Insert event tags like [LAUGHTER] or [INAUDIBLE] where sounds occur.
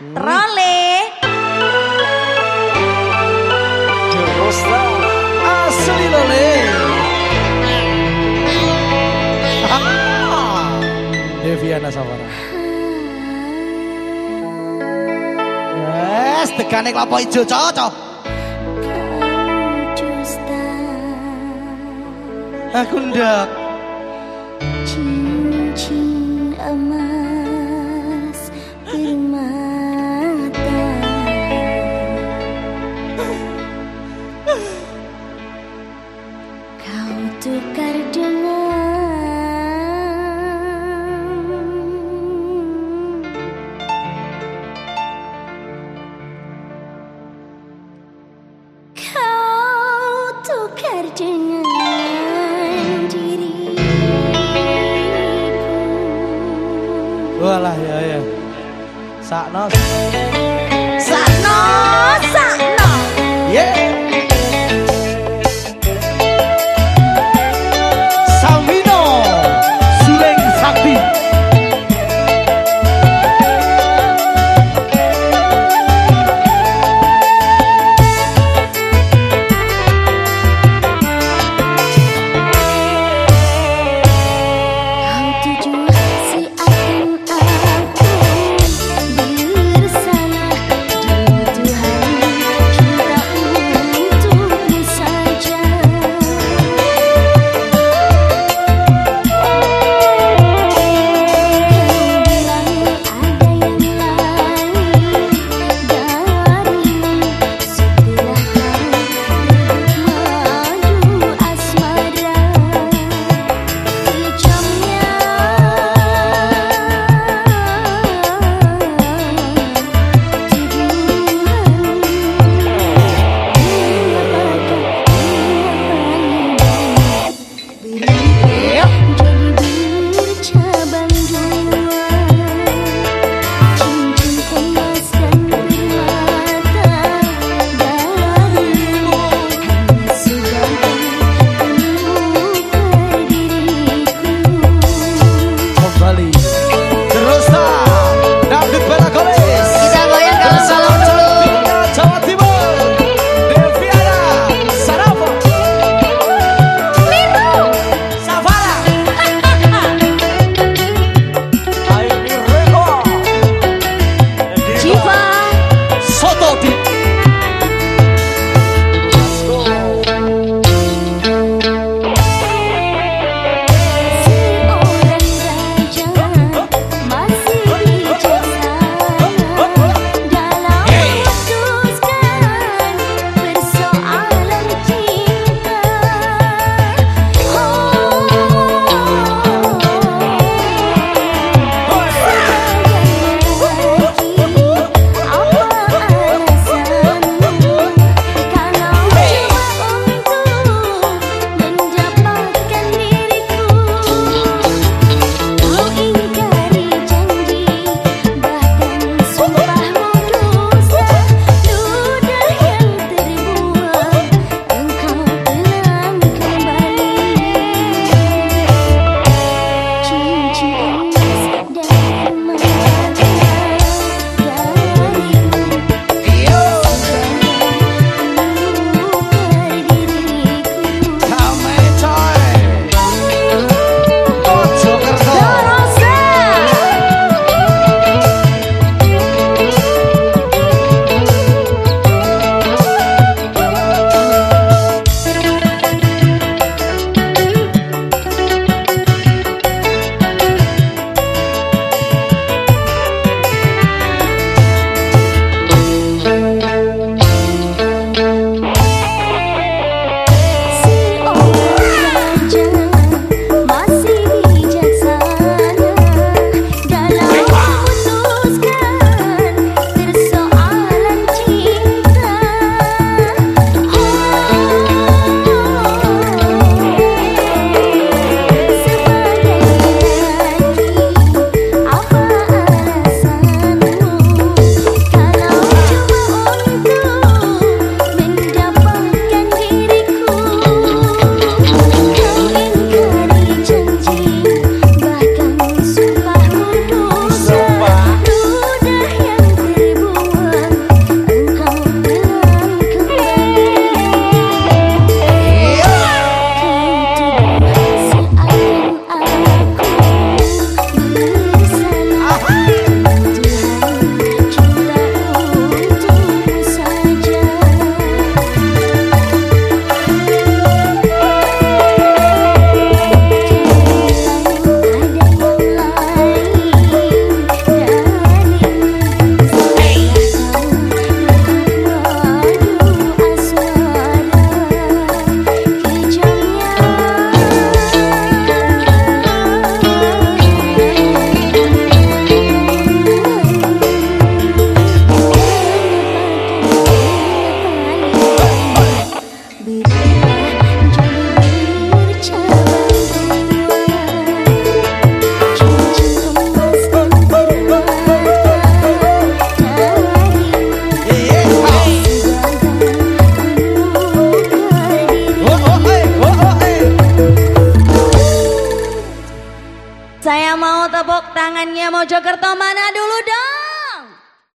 Role. Rosta asli lole. [LAUGHS] Deviana Savara. Wes, tegane kelapa ijo cocok. Aku ndak. Cincin emas tukar dengan Kau tukar dengan diriku Walah ya ya. Sakno. Tangannya Mojokerto mana dulu dong?